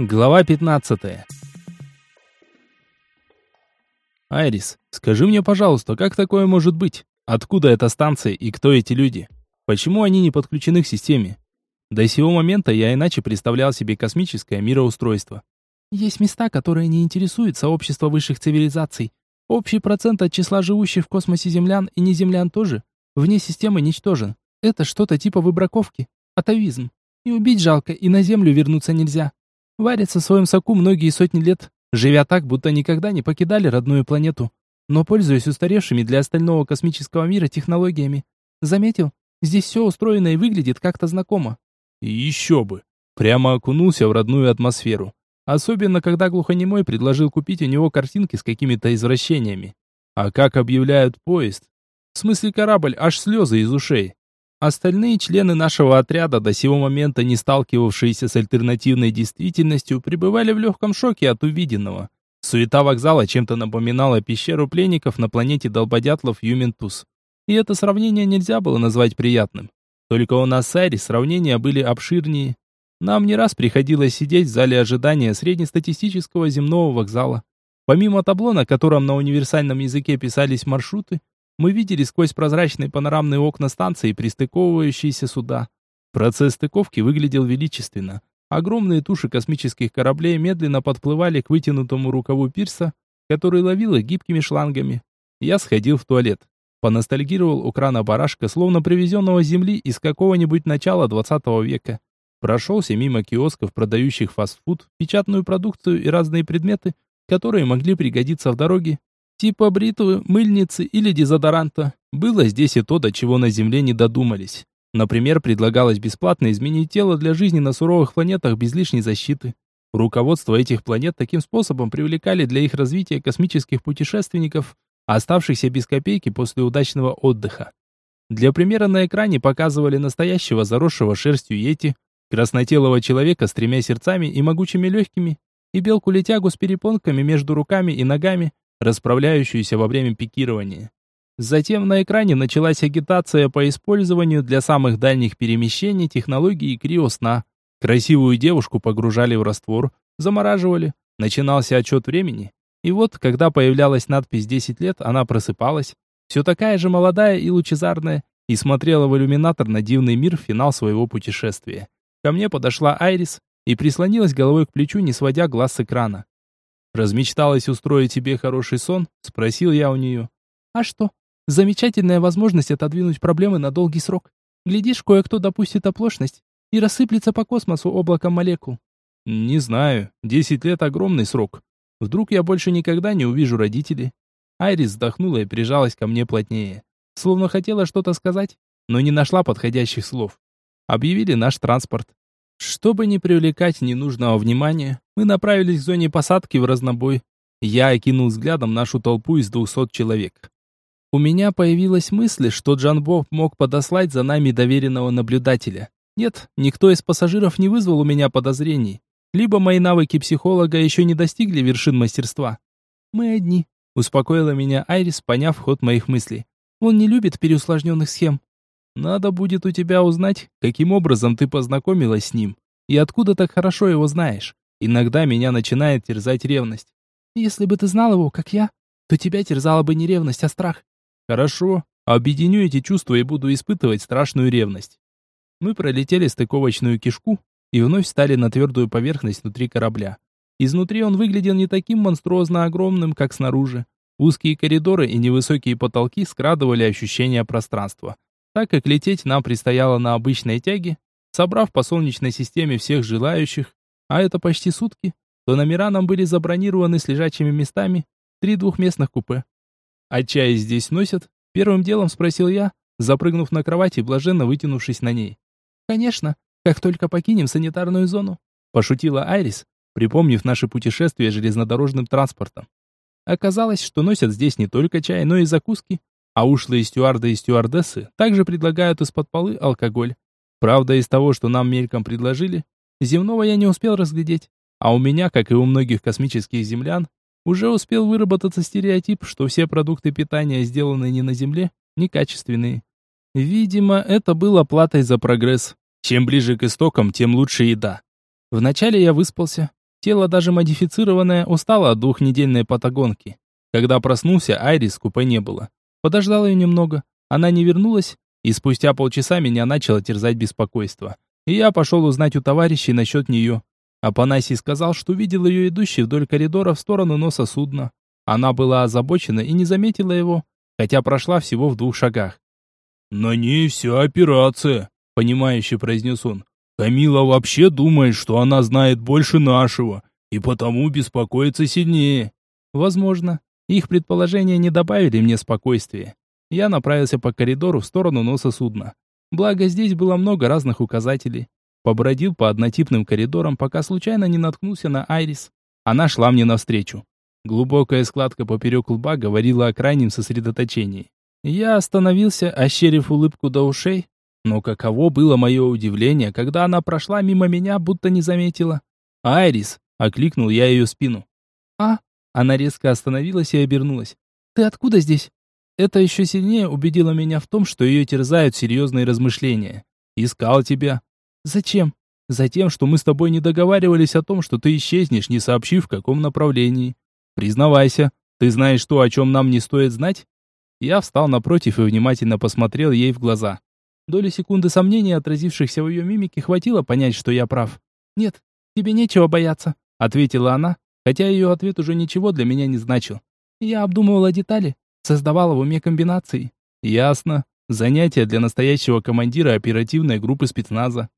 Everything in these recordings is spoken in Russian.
Глава 15. Айрис, скажи мне, пожалуйста, как такое может быть? Откуда эта станция и кто эти люди? Почему они не подключены к системе? До сего момента я иначе представлял себе космическое мироустройство. Есть места, которые не интересуют сообщество высших цивилизаций. Общий процент от числа живущих в космосе землян и неземлян тоже вне системы ничтожен. Это что-то типа выбраковки, атовизм. И убить жалко, и на Землю вернуться нельзя. Варятся в своем соку многие сотни лет, живя так, будто никогда не покидали родную планету, но пользуясь устаревшими для остального космического мира технологиями. Заметил? Здесь все устроено и выглядит как-то знакомо. И еще бы. Прямо окунулся в родную атмосферу. Особенно, когда глухонемой предложил купить у него картинки с какими-то извращениями. А как объявляют поезд? В смысле корабль, аж слезы из ушей. Остальные члены нашего отряда, до сего момента не сталкивавшиеся с альтернативной действительностью, пребывали в легком шоке от увиденного. Суета вокзала чем-то напоминала пещеру пленников на планете долбодятлов Юментус. И это сравнение нельзя было назвать приятным. Только у нас с Айри сравнения были обширнее. Нам не раз приходилось сидеть в зале ожидания среднестатистического земного вокзала. Помимо табло, на котором на универсальном языке писались маршруты, мы видели сквозь прозрачные панорамные окна станции пристыковывающиеся суда. Процесс стыковки выглядел величественно. Огромные туши космических кораблей медленно подплывали к вытянутому рукаву пирса, который ловил их гибкими шлангами. Я сходил в туалет. Поностальгировал у крана барашка, словно привезенного с земли из какого-нибудь начала 20 века. Прошелся мимо киосков, продающих фастфуд, печатную продукцию и разные предметы, которые могли пригодиться в дороге, Типа бритвы, мыльницы или дезодоранта. Было здесь и то, до чего на Земле не додумались. Например, предлагалось бесплатно изменить тело для жизни на суровых планетах без лишней защиты. Руководство этих планет таким способом привлекали для их развития космических путешественников, оставшихся без копейки после удачного отдыха. Для примера на экране показывали настоящего заросшего шерстью йети, краснотелого человека с тремя сердцами и могучими легкими, и белку-летягу с перепонками между руками и ногами, расправляющуюся во время пикирования. Затем на экране началась агитация по использованию для самых дальних перемещений технологии криосна. Красивую девушку погружали в раствор, замораживали, начинался отчет времени. И вот, когда появлялась надпись «10 лет», она просыпалась, все такая же молодая и лучезарная, и смотрела в иллюминатор на дивный мир в финал своего путешествия. Ко мне подошла Айрис и прислонилась головой к плечу, не сводя глаз с экрана. Размечталась устроить тебе хороший сон? Спросил я у нее. А что? Замечательная возможность отодвинуть проблемы на долгий срок. Глядишь, кое-кто допустит оплошность и рассыплется по космосу облаком молекул. Не знаю. Десять лет огромный срок. Вдруг я больше никогда не увижу родителей. Айрис вздохнула и прижалась ко мне плотнее. Словно хотела что-то сказать, но не нашла подходящих слов. Объявили наш транспорт. Чтобы не привлекать ненужного внимания, мы направились к зоне посадки в разнобой. Я окинул взглядом нашу толпу из двухсот человек. У меня появилась мысль, что Джанбо мог подослать за нами доверенного наблюдателя. Нет, никто из пассажиров не вызвал у меня подозрений. Либо мои навыки психолога еще не достигли вершин мастерства. Мы одни, успокоила меня Айрис, поняв ход моих мыслей. Он не любит переусложненных схем. Надо будет у тебя узнать, каким образом ты познакомилась с ним и откуда так хорошо его знаешь. Иногда меня начинает терзать ревность. Если бы ты знал его, как я, то тебя терзала бы не ревность, а страх. Хорошо, объединю эти чувства и буду испытывать страшную ревность. Мы пролетели стыковочную кишку и вновь встали на твердую поверхность внутри корабля. Изнутри он выглядел не таким монструозно огромным, как снаружи. Узкие коридоры и невысокие потолки скрадывали ощущение пространства. Так как лететь нам предстояло на обычной тяге, собрав по солнечной системе всех желающих, а это почти сутки, то номера нам были забронированы с лежачими местами, три двухместных купе. «А чай здесь носят?» Первым делом спросил я, запрыгнув на кровать и блаженно вытянувшись на ней. «Конечно, как только покинем санитарную зону», пошутила Айрис, припомнив наше путешествие железнодорожным транспортом. Оказалось, что носят здесь не только чай, но и закуски, а ушлые стюарды и стюардессы также предлагают из-под полы алкоголь. Правда, из того, что нам мельком предложили, земного я не успел разглядеть. А у меня, как и у многих космических землян, уже успел выработаться стереотип, что все продукты питания, сделанные не на Земле, некачественные. Видимо, это было платой за прогресс. Чем ближе к истокам, тем лучше еда. Вначале я выспался, Тело даже модифицированное устало от двухнедельной патагонки. Когда проснулся, Айрис купе не было. Подождал ее немного. Она не вернулась, и спустя полчаса меня начало терзать беспокойство. И я пошел узнать у товарищей насчет нее. Апанасий сказал, что видел ее идущей вдоль коридора в сторону носа судна. Она была озабочена и не заметила его, хотя прошла всего в двух шагах. «На ней вся операция», — понимающе произнес он. «Камила вообще думает, что она знает больше нашего, и потому беспокоится сильнее». «Возможно. Их предположения не добавили мне спокойствия. Я направился по коридору в сторону носа судна. Благо здесь было много разных указателей. Побродил по однотипным коридорам, пока случайно не наткнулся на Айрис. Она шла мне навстречу. Глубокая складка поперек лба говорила о крайнем сосредоточении. Я остановился, ощерив улыбку до ушей, но каково было мое удивление, когда она прошла мимо меня, будто не заметила. «Айрис!» — окликнул я ее спину. «А?» Она резко остановилась и обернулась. «Ты откуда здесь?» Это еще сильнее убедило меня в том, что ее терзают серьезные размышления. «Искал тебя». «Зачем?» «Затем, что мы с тобой не договаривались о том, что ты исчезнешь, не сообщив, в каком направлении. Признавайся, ты знаешь то, о чем нам не стоит знать?» Я встал напротив и внимательно посмотрел ей в глаза. Доли секунды сомнений, отразившихся в ее мимике, хватило понять, что я прав. «Нет, тебе нечего бояться», — ответила она, хотя ее ответ уже ничего для меня не значил. Я обдумывала детали, Создавала в уме комбинации. Ясно. Занятие для настоящего командира оперативной группы спецназа.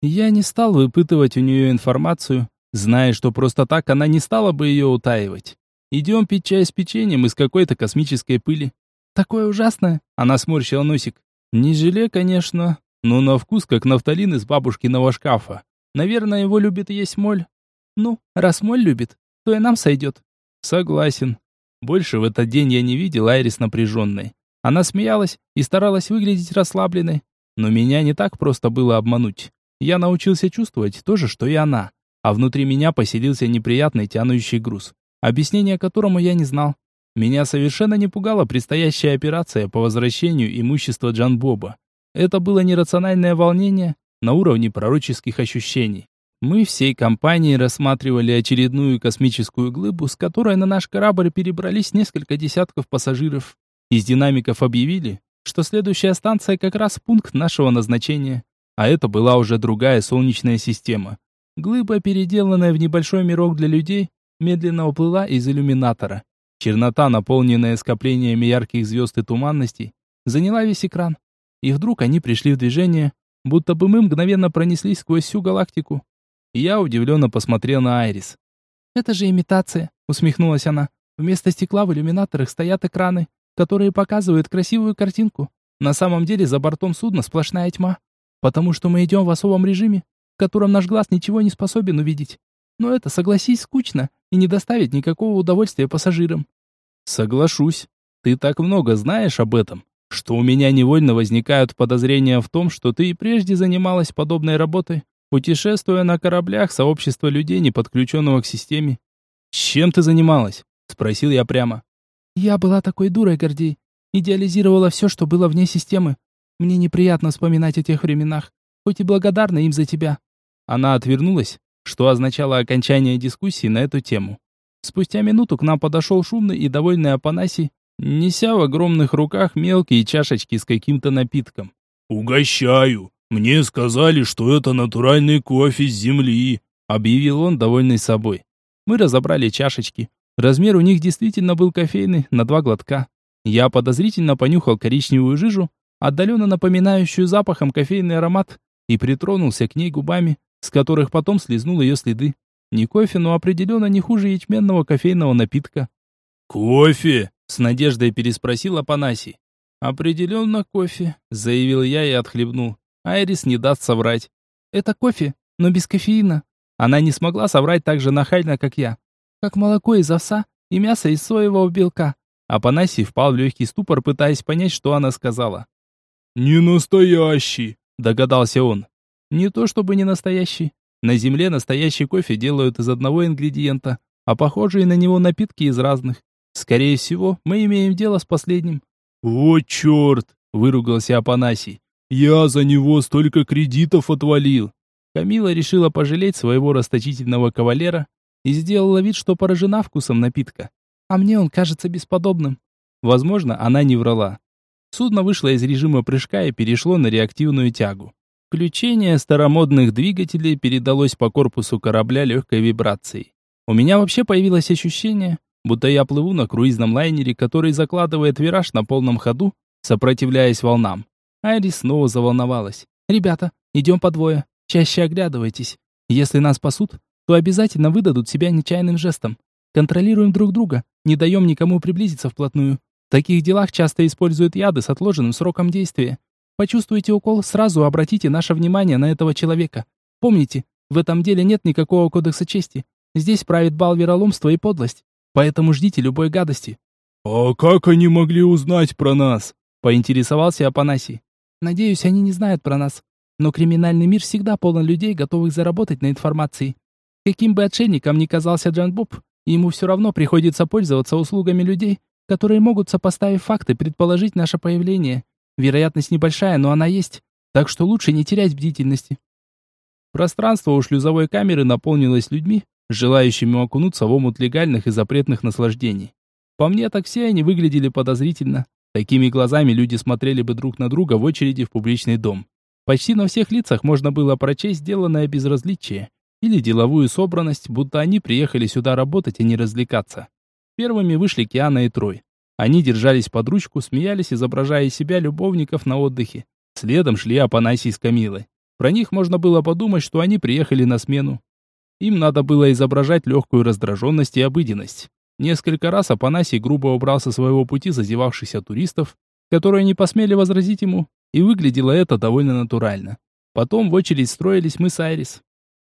Я не стал выпытывать у нее информацию, зная, что просто так она не стала бы ее утаивать. Идем пить чай с печеньем из какой-то космической пыли. Такое ужасное. Она сморщила носик. Не желе, конечно, но на вкус как нафталин из бабушкиного шкафа. Наверное, его любит есть моль. Ну, раз моль любит, то и нам сойдет. Согласен. Больше в этот день я не видел Айрис напряженной. Она смеялась и старалась выглядеть расслабленной. Но меня не так просто было обмануть. Я научился чувствовать то же, что и она. А внутри меня поселился неприятный тянущий груз, объяснения которому я не знал. Меня совершенно не пугала предстоящая операция по возвращению имущества Джан Боба. Это было нерациональное волнение на уровне пророческих ощущений. Мы всей компанией рассматривали очередную космическую глыбу, с которой на наш корабль перебрались несколько десятков пассажиров. Из динамиков объявили, что следующая станция как раз пункт нашего назначения. А это была уже другая солнечная система. Глыба, переделанная в небольшой мирок для людей, медленно уплыла из иллюминатора. Чернота, наполненная скоплениями ярких звезд и туманностей, заняла весь экран. И вдруг они пришли в движение, будто бы мы мгновенно пронеслись сквозь всю галактику. Я удивленно посмотрел на Айрис. «Это же имитация», — усмехнулась она. «Вместо стекла в иллюминаторах стоят экраны, которые показывают красивую картинку. На самом деле за бортом судна сплошная тьма, потому что мы идем в особом режиме, в котором наш глаз ничего не способен увидеть. Но это, согласись, скучно и не доставит никакого удовольствия пассажирам». «Соглашусь. Ты так много знаешь об этом, что у меня невольно возникают подозрения в том, что ты и прежде занималась подобной работой путешествуя на кораблях сообщества людей, не подключенного к системе. «Чем ты занималась?» — спросил я прямо. «Я была такой дурой, Гордей. Идеализировала все, что было вне системы. Мне неприятно вспоминать о тех временах, хоть и благодарна им за тебя». Она отвернулась, что означало окончание дискуссии на эту тему. Спустя минуту к нам подошел шумный и довольный Апанасий, неся в огромных руках мелкие чашечки с каким-то напитком. «Угощаю!» «Мне сказали, что это натуральный кофе с земли», — объявил он, довольный собой. Мы разобрали чашечки. Размер у них действительно был кофейный, на два глотка. Я подозрительно понюхал коричневую жижу, отдаленно напоминающую запахом кофейный аромат, и притронулся к ней губами, с которых потом слезнул ее следы. Не кофе, но определенно не хуже ячменного кофейного напитка. «Кофе?» — с надеждой переспросил Апанасий. «Определенно кофе», — заявил я и отхлебнул. Айрис не даст соврать. Это кофе, но без кофеина. Она не смогла соврать так же нахально, как я. Как молоко из овса и мясо из соевого белка. Апанасий впал в легкий ступор, пытаясь понять, что она сказала. «Не настоящий», — догадался он. «Не то чтобы не настоящий. На земле настоящий кофе делают из одного ингредиента, а похожие на него напитки из разных. Скорее всего, мы имеем дело с последним». «О, черт!» — выругался Апанасий. Я за него столько кредитов отвалил. Камила решила пожалеть своего расточительного кавалера и сделала вид, что поражена вкусом напитка. А мне он кажется бесподобным. Возможно, она не врала. Судно вышло из режима прыжка и перешло на реактивную тягу. Включение старомодных двигателей передалось по корпусу корабля легкой вибрацией. У меня вообще появилось ощущение, будто я плыву на круизном лайнере, который закладывает вираж на полном ходу, сопротивляясь волнам. Айрис снова заволновалась. «Ребята, идем по двое. Чаще оглядывайтесь. Если нас спасут, то обязательно выдадут себя нечаянным жестом. Контролируем друг друга, не даем никому приблизиться вплотную. В таких делах часто используют яды с отложенным сроком действия. Почувствуете укол, сразу обратите наше внимание на этого человека. Помните, в этом деле нет никакого кодекса чести. Здесь правит бал вероломства и подлость. Поэтому ждите любой гадости. «А как они могли узнать про нас?» — поинтересовался Апанасий. «Надеюсь, они не знают про нас. Но криминальный мир всегда полон людей, готовых заработать на информации. Каким бы отшельником ни казался Джан Боб, ему все равно приходится пользоваться услугами людей, которые могут, сопоставив факты, предположить наше появление. Вероятность небольшая, но она есть, так что лучше не терять бдительности. Пространство у шлюзовой камеры наполнилось людьми, желающими окунуться в омут легальных и запретных наслаждений. По мне, так все они выглядели подозрительно. Такими глазами люди смотрели бы друг на друга в очереди в публичный дом. Почти на всех лицах можно было прочесть сделанное безразличие или деловую собранность, будто они приехали сюда работать, а не развлекаться. Первыми вышли Киана и Трой. Они держались под ручку, смеялись, изображая из себя любовников на отдыхе. Следом шли Апанасий с Камилой. Про них можно было подумать, что они приехали на смену. Им надо было изображать легкую раздраженность и обыденность. Несколько раз Апанасий грубо убрал со своего пути зазевавшихся туристов, которые не посмели возразить ему, и выглядело это довольно натурально. Потом в очередь строились мы с Айрис.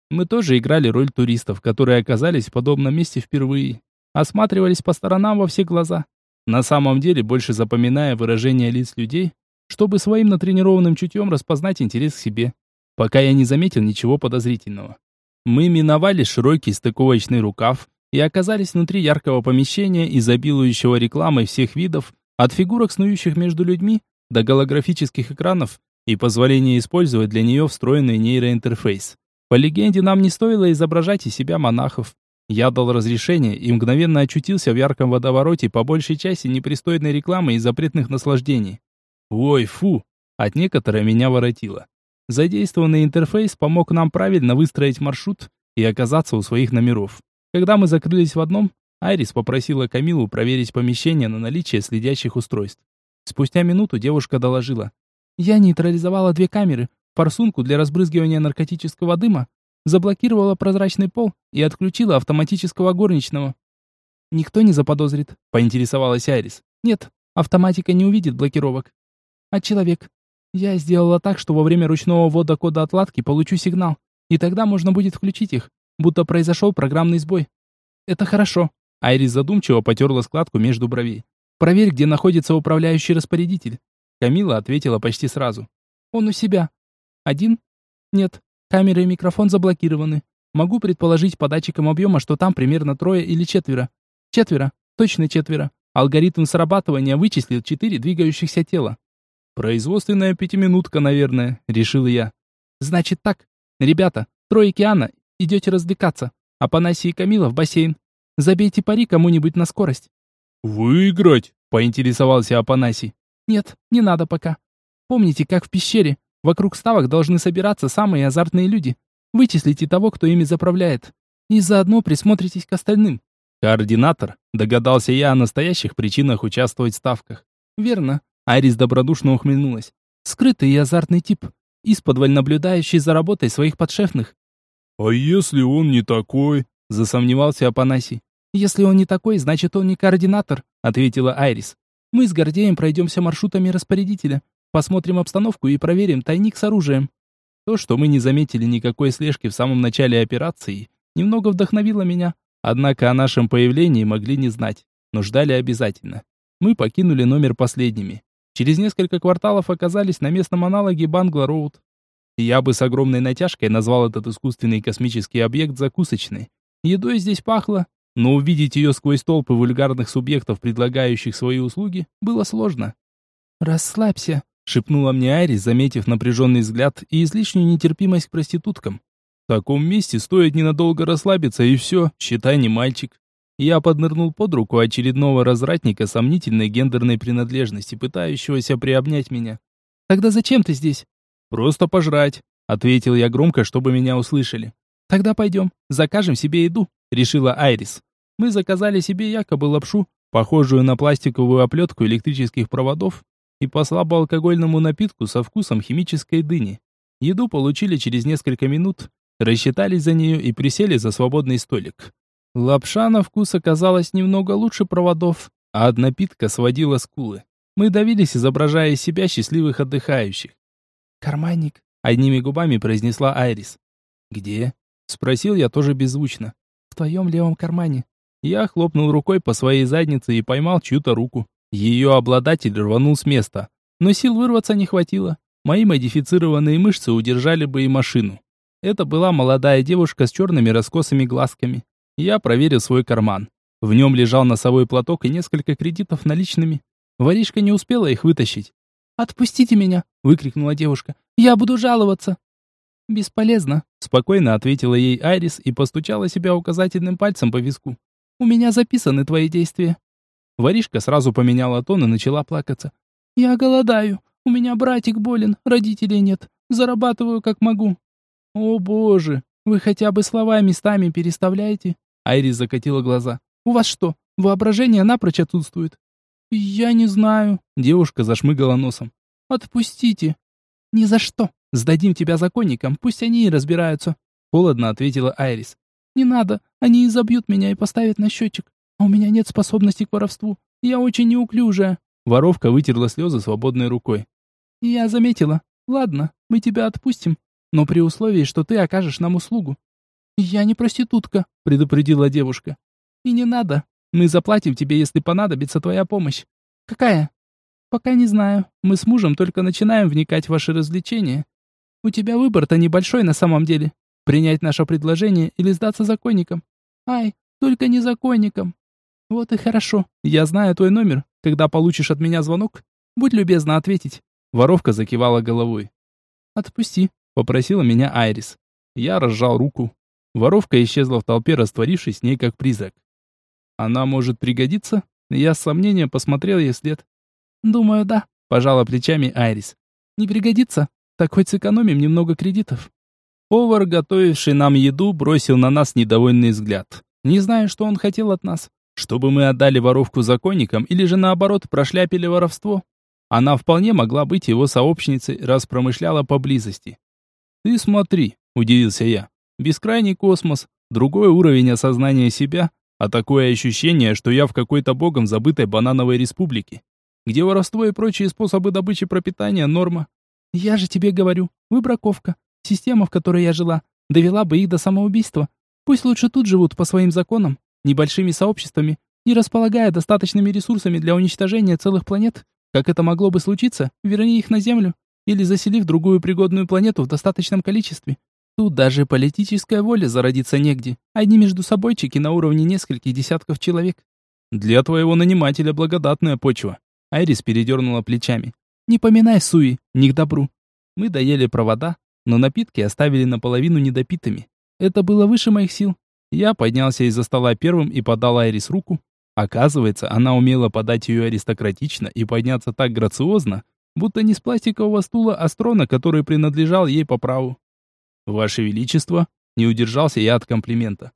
Мы тоже играли роль туристов, которые оказались в подобном месте впервые. Осматривались по сторонам во все глаза. На самом деле, больше запоминая выражения лиц людей, чтобы своим натренированным чутьем распознать интерес к себе, пока я не заметил ничего подозрительного. Мы миновали широкий стыковочный рукав и оказались внутри яркого помещения, изобилующего рекламой всех видов, от фигурок, снующих между людьми, до голографических экранов и позволения использовать для нее встроенный нейроинтерфейс. По легенде, нам не стоило изображать из себя монахов, я дал разрешение и мгновенно очутился в ярком водовороте по большей части непристойной рекламы и запретных наслаждений. Ой, фу! От некоторой меня воротило. Задействованный интерфейс помог нам правильно выстроить маршрут и оказаться у своих номеров. Когда мы закрылись в одном, Айрис попросила Камилу проверить помещение на наличие следящих устройств. Спустя минуту девушка доложила. «Я нейтрализовала две камеры, форсунку для разбрызгивания наркотического дыма заблокировала прозрачный пол и отключила автоматического горничного. «Никто не заподозрит», — поинтересовалась Айрис. «Нет, автоматика не увидит блокировок». «А человек?» «Я сделала так, что во время ручного ввода кода отладки получу сигнал, и тогда можно будет включить их, будто произошел программный сбой». «Это хорошо». Айрис задумчиво потерла складку между бровей. «Проверь, где находится управляющий распорядитель». Камила ответила почти сразу. «Он у себя». «Один?» «Нет, Камера и микрофон заблокированы. Могу предположить по датчикам объема, что там примерно трое или четверо. Четверо. Точно четверо. Алгоритм срабатывания вычислил четыре двигающихся тела. «Производственная пятиминутка, наверное», — решил я. «Значит так. Ребята, трое Киана, идете развлекаться. А Панаси и Камила в бассейн. Забейте пари кому-нибудь на скорость». «Выиграть?» — поинтересовался Апанасий. «Нет, не надо пока. Помните, как в пещере? Вокруг ставок должны собираться самые азартные люди. Вычислите того, кто ими заправляет. И заодно присмотритесь к остальным. Координатор, догадался я о настоящих причинах участвовать в ставках. Верно. Айрис добродушно ухмыльнулась. Скрытый и азартный тип, исподволь наблюдающий за работой своих подшефных. «А если он не такой?» – засомневался Апанасий. «Если он не такой, значит он не координатор», – ответила Айрис. «Мы с Гордеем пройдемся маршрутами распорядителя. Посмотрим обстановку и проверим тайник с оружием. То, что мы не заметили никакой слежки в самом начале операции, немного вдохновило меня. Однако о нашем появлении могли не знать, но ждали обязательно. Мы покинули номер последними. Через несколько кварталов оказались на местном аналоге Бангла-Роуд. Я бы с огромной натяжкой назвал этот искусственный космический объект закусочной. Едой здесь пахло, но увидеть ее сквозь толпы вульгарных субъектов, предлагающих свои услуги, было сложно. «Расслабься», шепнула мне Айрис, заметив напряженный взгляд и излишнюю нетерпимость к проституткам. таком месте стоит ненадолго расслабиться и все, считай не мальчик. Я поднырнул под руку очередного развратника сомнительной гендерной принадлежности, пытающегося приобнять меня. «Тогда зачем ты здесь?» «Просто пожрать», — ответил я громко, чтобы меня услышали. «Тогда пойдем, закажем себе еду», — решила Айрис. Мы заказали себе якобы лапшу, похожую на пластиковую оплетку электрических проводов, и по слабоалкогольному напитку со вкусом химической дыни. Еду получили через несколько минут, рассчитались за нее и присели за свободный столик. Лапша на вкус оказалась немного лучше проводов, а от напитка сводила скулы. Мы давились, изображая из себя счастливых отдыхающих. «Карманник», — одними губами произнесла Айрис. «Где?» — спросил я тоже беззвучно. «В твоем левом кармане». Я хлопнул рукой по своей заднице и поймал чью-то руку. Ее обладатель рванул с места. Но сил вырваться не хватило. Мои модифицированные мышцы удержали бы и машину. Это была молодая девушка с черными раскосыми глазками. Я проверил свой карман. В нем лежал носовой платок и несколько кредитов наличными. Воришка не успела их вытащить. «Отпустите меня!» — выкрикнула девушка. «Я буду жаловаться!» «Бесполезно!» — спокойно ответила ей Айрис и постучала себя указательным пальцем по виску. «У меня записаны твои действия». Воришка сразу поменяла тон и начала плакаться. «Я голодаю. У меня братик болен, родителей нет. Зарабатываю как могу». «О боже! Вы хотя бы слова местами переставляете?» Айрис закатила глаза. «У вас что, воображение напрочь отсутствует?» «Я не знаю», — девушка зашмыгала носом. «Отпустите». «Ни за что. Сдадим тебя законникам, пусть они и разбираются», — холодно ответила Айрис. «Не надо, они изобьют меня и поставят на счетчик. А у меня нет способности к воровству. Я очень неуклюжая». Воровка вытерла слезы свободной рукой. «Я заметила. Ладно, мы тебя отпустим, но при условии, что ты окажешь нам услугу». «Я не проститутка», — предупредила девушка. «И не надо. Мы заплатим тебе, если понадобится твоя помощь». «Какая?» «Пока не знаю. Мы с мужем только начинаем вникать в ваши развлечения. У тебя выбор-то небольшой на самом деле. Принять наше предложение или сдаться законникам. Ай, только не законникам. Вот и хорошо. Я знаю твой номер. Когда получишь от меня звонок, будь любезна ответить. Воровка закивала головой. Отпусти, попросила меня Айрис. Я разжал руку. Воровка исчезла в толпе, растворившись с ней как призрак. Она может пригодиться? Я с сомнением посмотрел ей след. Думаю, да, пожала плечами Айрис. Не пригодится? Так хоть сэкономим немного кредитов. Повар, готовивший нам еду, бросил на нас недовольный взгляд. Не знаю, что он хотел от нас. Чтобы мы отдали воровку законникам или же наоборот прошляпили воровство. Она вполне могла быть его сообщницей, раз промышляла поблизости. «Ты смотри», — удивился я. «Бескрайний космос, другой уровень осознания себя, а такое ощущение, что я в какой-то богом забытой банановой республике, где воровство и прочие способы добычи пропитания — норма. Я же тебе говорю, выбраковка. Система, в которой я жила, довела бы их до самоубийства. Пусть лучше тут живут по своим законам, небольшими сообществами, не располагая достаточными ресурсами для уничтожения целых планет, как это могло бы случиться, верни их на Землю, или заселив другую пригодную планету в достаточном количестве. Тут даже политическая воля зародиться негде. Одни между собойчики на уровне нескольких десятков человек. Для твоего нанимателя благодатная почва. Айрис передернула плечами. Не поминай суи, не к добру. Мы доели провода, но напитки оставили наполовину недопитыми. Это было выше моих сил. Я поднялся из-за стола первым и подал Айрис руку. Оказывается, она умела подать ее аристократично и подняться так грациозно, будто не с пластикового стула, а с который принадлежал ей по праву. «Ваше Величество!» — не удержался я от комплимента.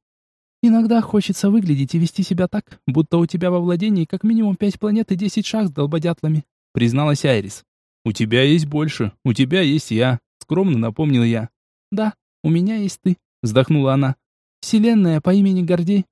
«Иногда хочется выглядеть и вести себя так, будто у тебя во владении как минимум пять планет и десять шах с долбодятлами», — призналась Айрис. «У тебя есть больше, у тебя есть я», скромно напомнил я. Да, у меня есть ты, вздохнула она. Вселенная по имени Гордей.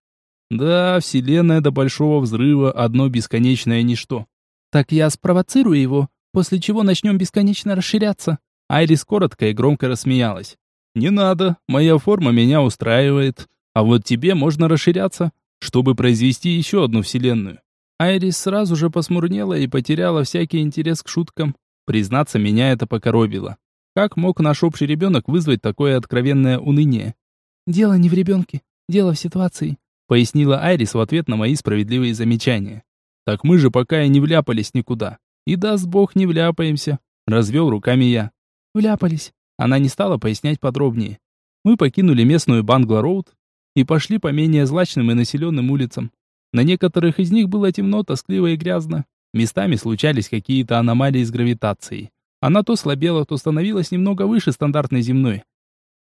Да, вселенная до большого взрыва одно бесконечное ничто. Так я спровоцирую его, после чего начнем бесконечно расширяться. Айрис коротко и громко рассмеялась. Не надо, моя форма меня устраивает. А вот тебе можно расширяться, чтобы произвести еще одну вселенную. Айрис сразу же посмурнела и потеряла всякий интерес к шуткам. Признаться, меня это покоробило. Как мог наш общий ребенок вызвать такое откровенное уныние? «Дело не в ребенке, дело в ситуации», пояснила Айрис в ответ на мои справедливые замечания. «Так мы же пока и не вляпались никуда. И даст бог не вляпаемся», развел руками я. «Вляпались». Она не стала пояснять подробнее. Мы покинули местную Бангла-Роуд и пошли по менее злачным и населенным улицам. На некоторых из них было темно, тоскливо и грязно. Местами случались какие-то аномалии с гравитацией. Она то слабела, то становилась немного выше стандартной земной.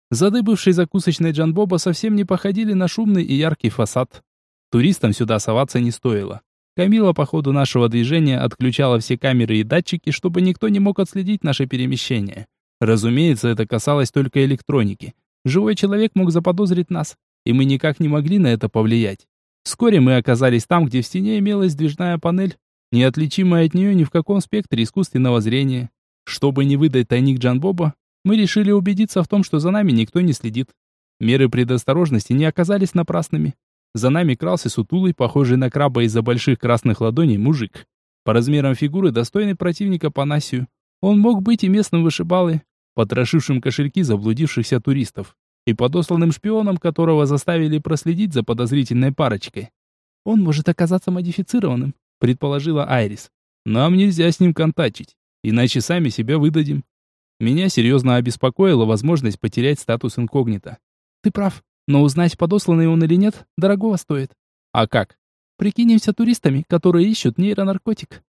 Задыбывший закусочной Джанбоба совсем не походили на шумный и яркий фасад. Туристам сюда соваться не стоило. Камила по ходу нашего движения отключала все камеры и датчики, чтобы никто не мог отследить наше перемещение. Разумеется, это касалось только электроники. Живой человек мог заподозрить нас, и мы никак не могли на это повлиять. Вскоре мы оказались там, где в стене имелась движная панель, неотличимая от нее ни в каком спектре искусственного зрения. Чтобы не выдать тайник Джанбоба, мы решили убедиться в том, что за нами никто не следит. Меры предосторожности не оказались напрасными. За нами крался сутулый, похожий на краба из-за больших красных ладоней, мужик. По размерам фигуры достойный противника Панасию. Он мог быть и местным вышибалой, потрошившим кошельки заблудившихся туристов, и подосланным шпионом, которого заставили проследить за подозрительной парочкой. «Он может оказаться модифицированным», — предположила Айрис. «Нам нельзя с ним контачить, иначе сами себя выдадим». Меня серьезно обеспокоила возможность потерять статус инкогнито. «Ты прав, но узнать, подосланный он или нет, дорогого стоит». «А как?» «Прикинемся туристами, которые ищут нейронаркотик».